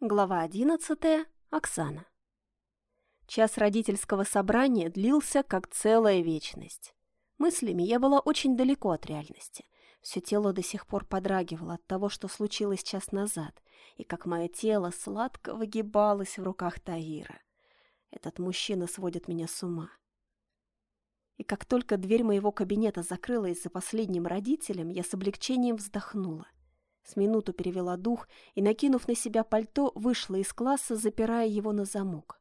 Глава одиннадцатая. Оксана. Час родительского собрания длился как целая вечность. Мыслями я была очень далеко от реальности. Все тело до сих пор подрагивало от того, что случилось час назад, и как мое тело сладко выгибалось в руках Таира. Этот мужчина сводит меня с ума. И как только дверь моего кабинета закрылась за последним родителем, я с облегчением вздохнула. С минуту перевела дух и, накинув на себя пальто, вышла из класса, запирая его на замок.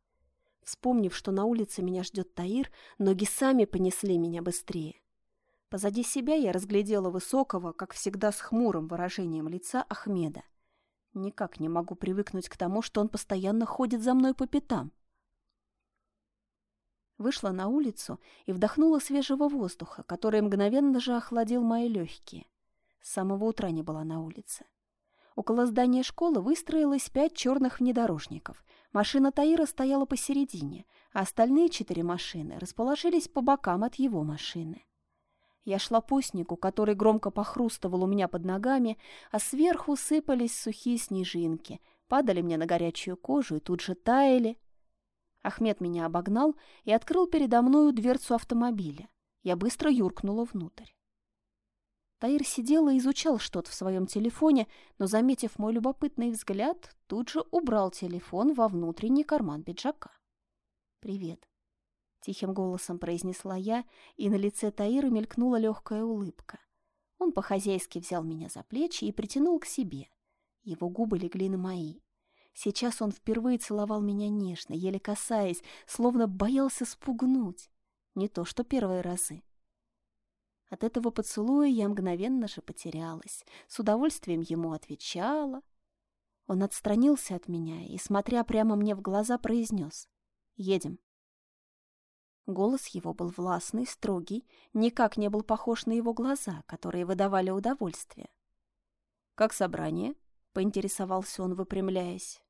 Вспомнив, что на улице меня ждет Таир, ноги сами понесли меня быстрее. Позади себя я разглядела высокого, как всегда с хмурым выражением лица, Ахмеда. Никак не могу привыкнуть к тому, что он постоянно ходит за мной по пятам. Вышла на улицу и вдохнула свежего воздуха, который мгновенно же охладил мои легкие. С самого утра не была на улице. Около здания школы выстроилось пять черных внедорожников. Машина Таира стояла посередине, а остальные четыре машины расположились по бокам от его машины. Я шла по снегу, который громко похрустывал у меня под ногами, а сверху сыпались сухие снежинки, падали мне на горячую кожу и тут же таяли. Ахмед меня обогнал и открыл передо мною дверцу автомобиля. Я быстро юркнула внутрь. Таир сидел и изучал что-то в своем телефоне, но, заметив мой любопытный взгляд, тут же убрал телефон во внутренний карман пиджака. «Привет», — тихим голосом произнесла я, и на лице Таира мелькнула легкая улыбка. Он по-хозяйски взял меня за плечи и притянул к себе. Его губы легли на мои. Сейчас он впервые целовал меня нежно, еле касаясь, словно боялся спугнуть. Не то что первые разы. От этого поцелуя я мгновенно же потерялась, с удовольствием ему отвечала. Он отстранился от меня и, смотря прямо мне в глаза, произнес «Едем». Голос его был властный, строгий, никак не был похож на его глаза, которые выдавали удовольствие. «Как собрание?» — поинтересовался он, выпрямляясь.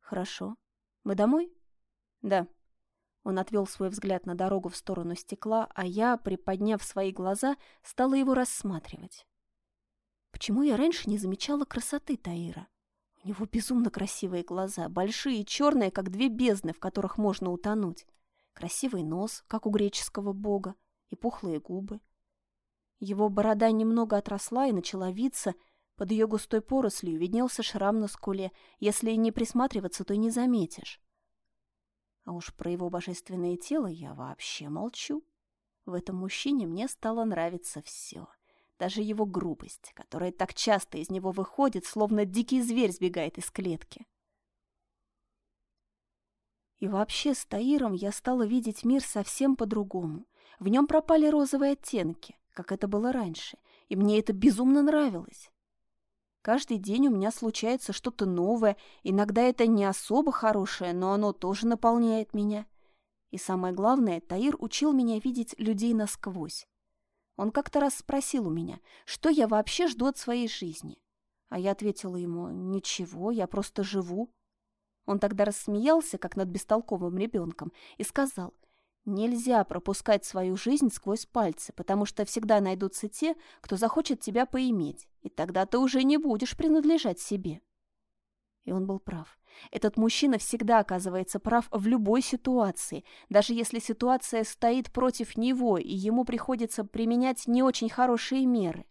«Хорошо. Мы домой?» «Да». Он отвел свой взгляд на дорогу в сторону стекла, а я, приподняв свои глаза, стала его рассматривать. Почему я раньше не замечала красоты Таира? У него безумно красивые глаза, большие и черные, как две бездны, в которых можно утонуть. Красивый нос, как у греческого бога, и пухлые губы. Его борода немного отросла и начала виться, под ее густой порослью виднелся шрам на скуле. Если не присматриваться, то не заметишь. А уж про его божественное тело я вообще молчу. В этом мужчине мне стало нравиться все. Даже его грубость, которая так часто из него выходит, словно дикий зверь сбегает из клетки. И вообще с Таиром я стала видеть мир совсем по-другому. В нем пропали розовые оттенки, как это было раньше, и мне это безумно нравилось. Каждый день у меня случается что-то новое, иногда это не особо хорошее, но оно тоже наполняет меня. И самое главное, Таир учил меня видеть людей насквозь. Он как-то раз спросил у меня, что я вообще жду от своей жизни. А я ответила ему, ничего, я просто живу. Он тогда рассмеялся, как над бестолковым ребенком, и сказал – Нельзя пропускать свою жизнь сквозь пальцы, потому что всегда найдутся те, кто захочет тебя поиметь, и тогда ты уже не будешь принадлежать себе. И он был прав. Этот мужчина всегда оказывается прав в любой ситуации, даже если ситуация стоит против него, и ему приходится применять не очень хорошие меры.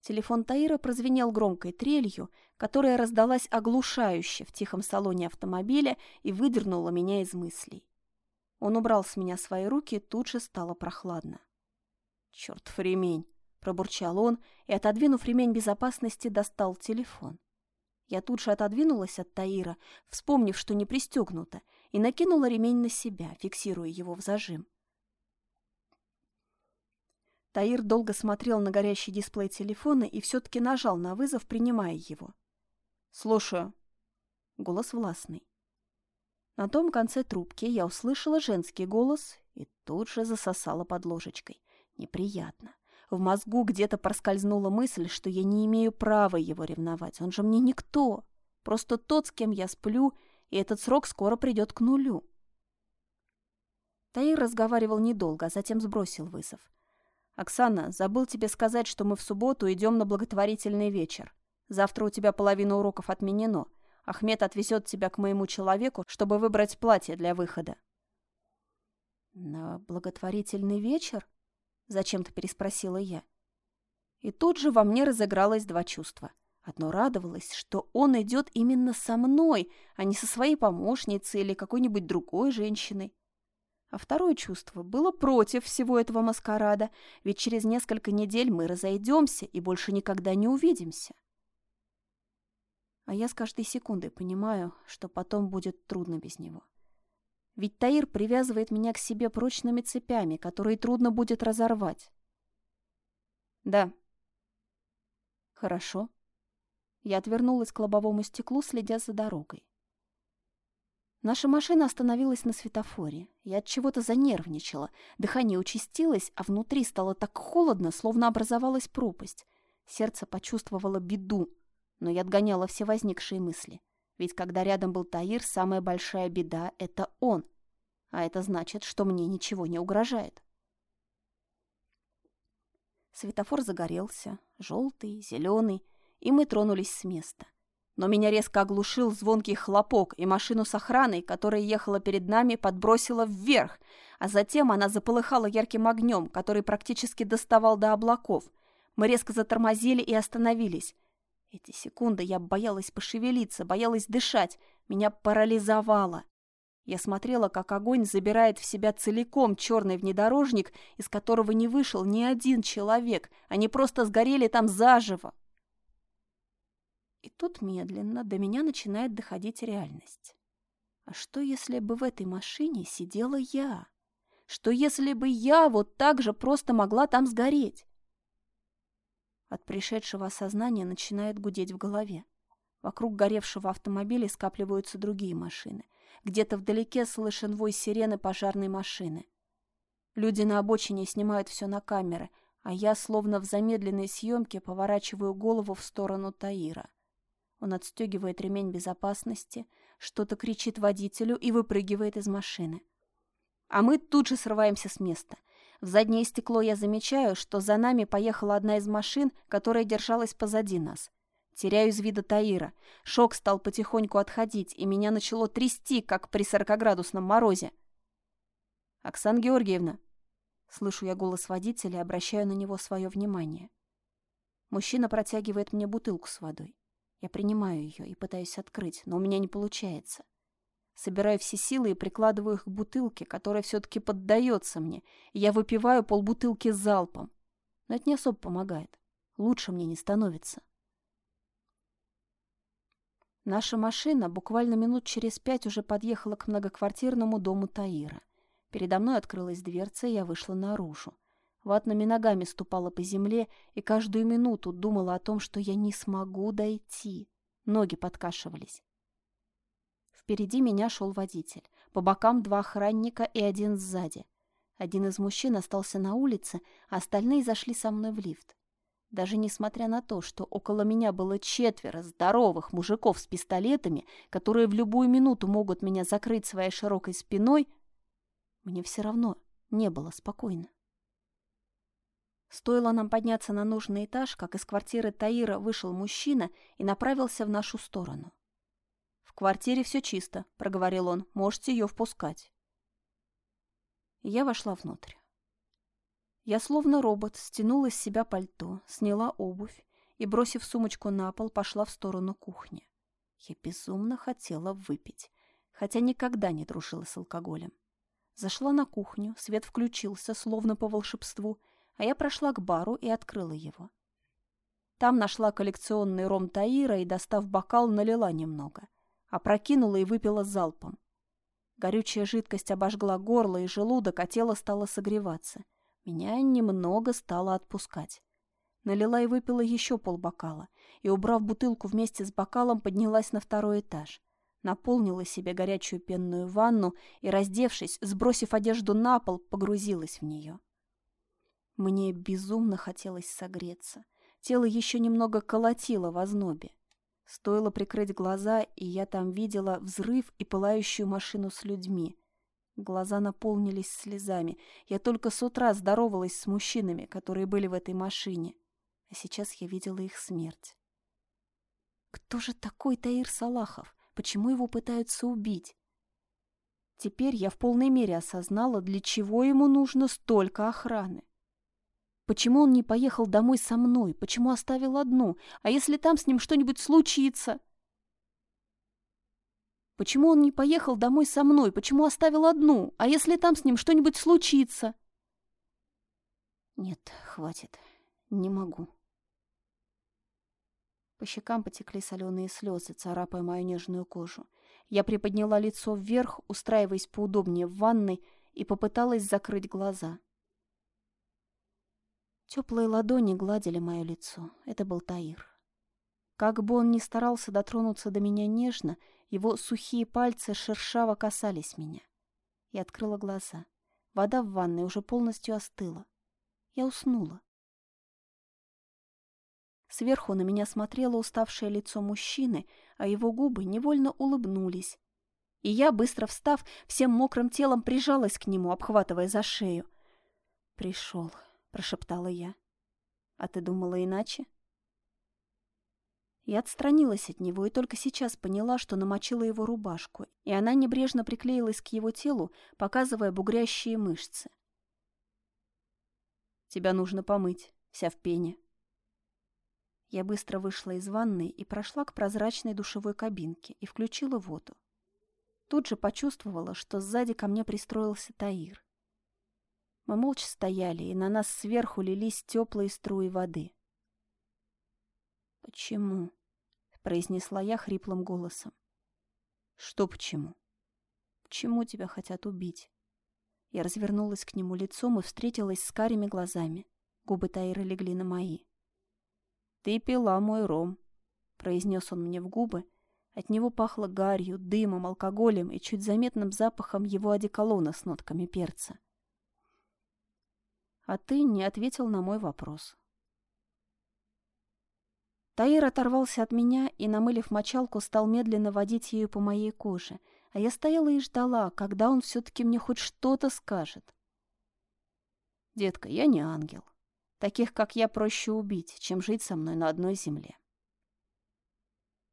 Телефон Таира прозвенел громкой трелью, которая раздалась оглушающе в тихом салоне автомобиля и выдернула меня из мыслей. Он убрал с меня свои руки, тут же стало прохладно. «Чёртов ремень!» – пробурчал он и, отодвинув ремень безопасности, достал телефон. Я тут же отодвинулась от Таира, вспомнив, что не пристегнуто, и накинула ремень на себя, фиксируя его в зажим. Таир долго смотрел на горящий дисплей телефона и все-таки нажал на вызов, принимая его. «Слушаю». Голос властный. На том конце трубки я услышала женский голос и тут же засосала под ложечкой. Неприятно. В мозгу где-то проскользнула мысль, что я не имею права его ревновать. Он же мне никто. Просто тот, с кем я сплю, и этот срок скоро придет к нулю. Таир разговаривал недолго, а затем сбросил вызов. «Оксана, забыл тебе сказать, что мы в субботу идем на благотворительный вечер», — Завтра у тебя половина уроков отменено. Ахмед отвезет тебя к моему человеку, чтобы выбрать платье для выхода. «На благотворительный вечер?» — зачем-то переспросила я. И тут же во мне разыгралось два чувства. Одно радовалось, что он идет именно со мной, а не со своей помощницей или какой-нибудь другой женщиной. А второе чувство было против всего этого маскарада, ведь через несколько недель мы разойдемся и больше никогда не увидимся. А я с каждой секундой понимаю, что потом будет трудно без него. Ведь Таир привязывает меня к себе прочными цепями, которые трудно будет разорвать. Да. Хорошо. Я отвернулась к лобовому стеклу, следя за дорогой. Наша машина остановилась на светофоре. Я от чего-то занервничала. Дыхание участилось, а внутри стало так холодно, словно образовалась пропасть. Сердце почувствовало беду, но я отгоняла все возникшие мысли. Ведь когда рядом был Таир, самая большая беда — это он. А это значит, что мне ничего не угрожает. Светофор загорелся, желтый, зеленый, и мы тронулись с места. Но меня резко оглушил звонкий хлопок, и машину с охраной, которая ехала перед нами, подбросила вверх, а затем она заполыхала ярким огнем, который практически доставал до облаков. Мы резко затормозили и остановились. Эти секунды я боялась пошевелиться, боялась дышать. Меня парализовало. Я смотрела, как огонь забирает в себя целиком черный внедорожник, из которого не вышел ни один человек. Они просто сгорели там заживо. И тут медленно до меня начинает доходить реальность. А что, если бы в этой машине сидела я? Что, если бы я вот так же просто могла там сгореть? От пришедшего осознания начинает гудеть в голове. Вокруг горевшего автомобиля скапливаются другие машины. Где-то вдалеке слышен вой сирены пожарной машины. Люди на обочине снимают все на камеры, а я, словно в замедленной съемке, поворачиваю голову в сторону Таира. Он отстегивает ремень безопасности, что-то кричит водителю и выпрыгивает из машины. А мы тут же срываемся с места — в заднее стекло я замечаю, что за нами поехала одна из машин, которая держалась позади нас. Теряю из вида Таира. Шок стал потихоньку отходить, и меня начало трясти, как при сорокоградусном морозе. «Оксана Георгиевна!» Слышу я голос водителя и обращаю на него свое внимание. Мужчина протягивает мне бутылку с водой. Я принимаю ее и пытаюсь открыть, но у меня не получается. Собираю все силы и прикладываю их к бутылке, которая все-таки поддается мне, и я выпиваю полбутылки залпом. Но это не особо помогает. Лучше мне не становится. Наша машина буквально минут через пять уже подъехала к многоквартирному дому Таира. Передо мной открылась дверца, и я вышла наружу. Ватными ногами ступала по земле и каждую минуту думала о том, что я не смогу дойти. Ноги подкашивались. Впереди меня шел водитель. По бокам два охранника и один сзади. Один из мужчин остался на улице, а остальные зашли со мной в лифт. Даже несмотря на то, что около меня было четверо здоровых мужиков с пистолетами, которые в любую минуту могут меня закрыть своей широкой спиной, мне все равно не было спокойно. Стоило нам подняться на нужный этаж, как из квартиры Таира вышел мужчина и направился в нашу сторону. «В квартире все чисто», — проговорил он. «Можете ее впускать». Я вошла внутрь. Я словно робот стянула с себя пальто, сняла обувь и, бросив сумочку на пол, пошла в сторону кухни. Я безумно хотела выпить, хотя никогда не дружила с алкоголем. Зашла на кухню, свет включился, словно по волшебству, а я прошла к бару и открыла его. Там нашла коллекционный ром Таира и, достав бокал, налила немного опрокинула и выпила залпом. Горючая жидкость обожгла горло и желудок, а тело стало согреваться. Меня немного стало отпускать. Налила и выпила еще полбокала, и, убрав бутылку вместе с бокалом, поднялась на второй этаж. Наполнила себе горячую пенную ванну и, раздевшись, сбросив одежду на пол, погрузилась в нее. Мне безумно хотелось согреться. Тело еще немного колотило в ознобе. Стоило прикрыть глаза, и я там видела взрыв и пылающую машину с людьми. Глаза наполнились слезами. Я только с утра здоровалась с мужчинами, которые были в этой машине. А сейчас я видела их смерть. Кто же такой Таир Салахов? Почему его пытаются убить? Теперь я в полной мере осознала, для чего ему нужно столько охраны. Почему он не поехал домой со мной? Почему оставил одну? А если там с ним что-нибудь случится? Почему он не поехал домой со мной? Почему оставил одну? А если там с ним что-нибудь случится? Нет, хватит. Не могу. По щекам потекли соленые слезы, царапая мою нежную кожу. Я приподняла лицо вверх, устраиваясь поудобнее в ванной, и попыталась закрыть глаза. Теплые ладони гладили мое лицо. Это был Таир. Как бы он ни старался дотронуться до меня нежно, его сухие пальцы шершаво касались меня. Я открыла глаза. Вода в ванной уже полностью остыла. Я уснула. Сверху на меня смотрело уставшее лицо мужчины, а его губы невольно улыбнулись. И я, быстро встав, всем мокрым телом прижалась к нему, обхватывая за шею. Пришел прошептала я. А ты думала иначе? Я отстранилась от него и только сейчас поняла, что намочила его рубашку, и она небрежно приклеилась к его телу, показывая бугрящие мышцы. «Тебя нужно помыть, вся в пене». Я быстро вышла из ванной и прошла к прозрачной душевой кабинке и включила воду. Тут же почувствовала, что сзади ко мне пристроился Таир. Мы молча стояли, и на нас сверху лились теплые струи воды. «Почему?» — произнесла я хриплым голосом. «Что почему?» «Почему тебя хотят убить?» Я развернулась к нему лицом и встретилась с карими глазами. Губы Таира легли на мои. «Ты пила мой ром», — произнес он мне в губы. От него пахло гарью, дымом, алкоголем и чуть заметным запахом его одеколона с нотками перца а ты не ответил на мой вопрос. Таир оторвался от меня и, намылив мочалку, стал медленно водить ею по моей коже, а я стояла и ждала, когда он все-таки мне хоть что-то скажет. «Детка, я не ангел. Таких, как я, проще убить, чем жить со мной на одной земле».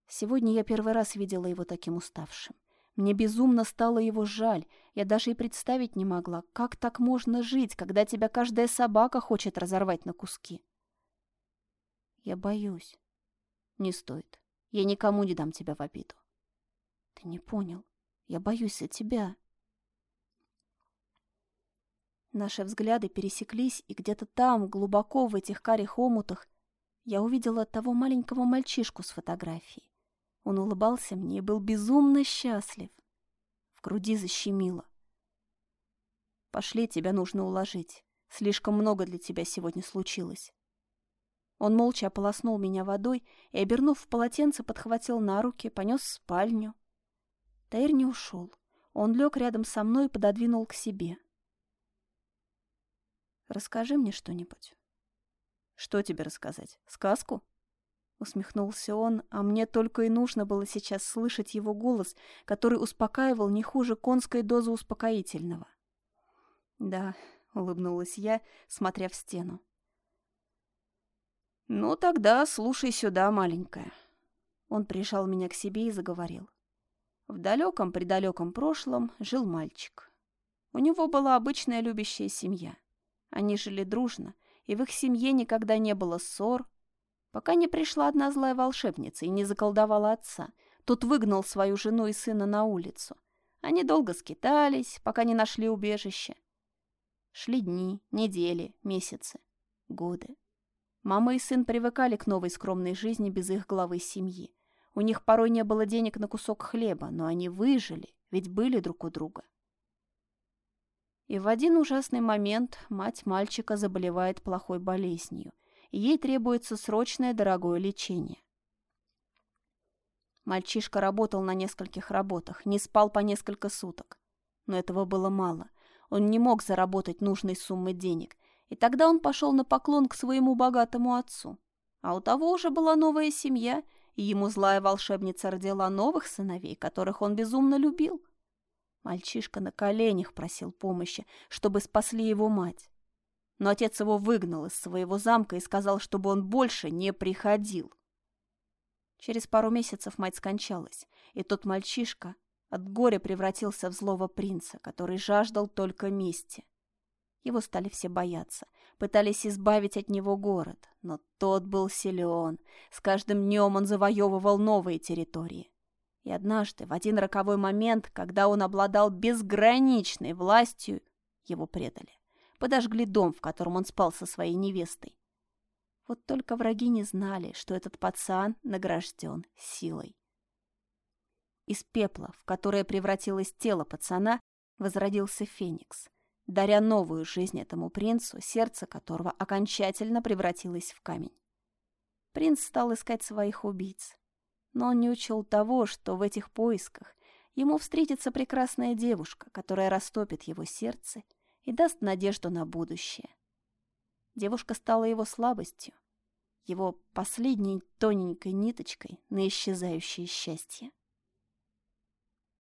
Сегодня я первый раз видела его таким уставшим. Мне безумно стало его жаль. Я даже и представить не могла, как так можно жить, когда тебя каждая собака хочет разорвать на куски. Я боюсь. Не стоит. Я никому не дам тебя в обиду. Ты не понял. Я боюсь за тебя. Наши взгляды пересеклись, и где-то там, глубоко в этих карих омутах, я увидела того маленького мальчишку с фотографией. Он улыбался мне и был безумно счастлив. В груди защемило. «Пошли, тебя нужно уложить. Слишком много для тебя сегодня случилось». Он молча ополоснул меня водой и, обернув в полотенце, подхватил на руки, понес в спальню. Таир не ушел. Он лег рядом со мной и пододвинул к себе. «Расскажи мне что-нибудь». «Что тебе рассказать? Сказку?» Усмехнулся он, а мне только и нужно было сейчас слышать его голос, который успокаивал не хуже конской дозы успокоительного. «Да», — улыбнулась я, смотря в стену. «Ну тогда слушай сюда, маленькая». Он прижал меня к себе и заговорил. В далеком-предалеком прошлом жил мальчик. У него была обычная любящая семья. Они жили дружно, и в их семье никогда не было ссор, Пока не пришла одна злая волшебница и не заколдовала отца, тот выгнал свою жену и сына на улицу. Они долго скитались, пока не нашли убежище. Шли дни, недели, месяцы, годы. Мама и сын привыкали к новой скромной жизни без их главы семьи. У них порой не было денег на кусок хлеба, но они выжили, ведь были друг у друга. И в один ужасный момент мать мальчика заболевает плохой болезнью – ей требуется срочное дорогое лечение. Мальчишка работал на нескольких работах, не спал по несколько суток. Но этого было мало. Он не мог заработать нужной суммы денег, и тогда он пошел на поклон к своему богатому отцу. А у того уже была новая семья, и ему злая волшебница родила новых сыновей, которых он безумно любил. Мальчишка на коленях просил помощи, чтобы спасли его мать но отец его выгнал из своего замка и сказал, чтобы он больше не приходил. Через пару месяцев мать скончалась, и тот мальчишка от горя превратился в злого принца, который жаждал только мести. Его стали все бояться, пытались избавить от него город, но тот был силен. С каждым днем он завоевывал новые территории. И однажды, в один роковой момент, когда он обладал безграничной властью, его предали. Подожгли дом, в котором он спал со своей невестой. Вот только враги не знали, что этот пацан награжден силой. Из пепла, в которое превратилось тело пацана, возродился Феникс, даря новую жизнь этому принцу, сердце которого окончательно превратилось в камень. Принц стал искать своих убийц, но он не учел того, что в этих поисках ему встретится прекрасная девушка, которая растопит его сердце и даст надежду на будущее. Девушка стала его слабостью, его последней тоненькой ниточкой на исчезающее счастье.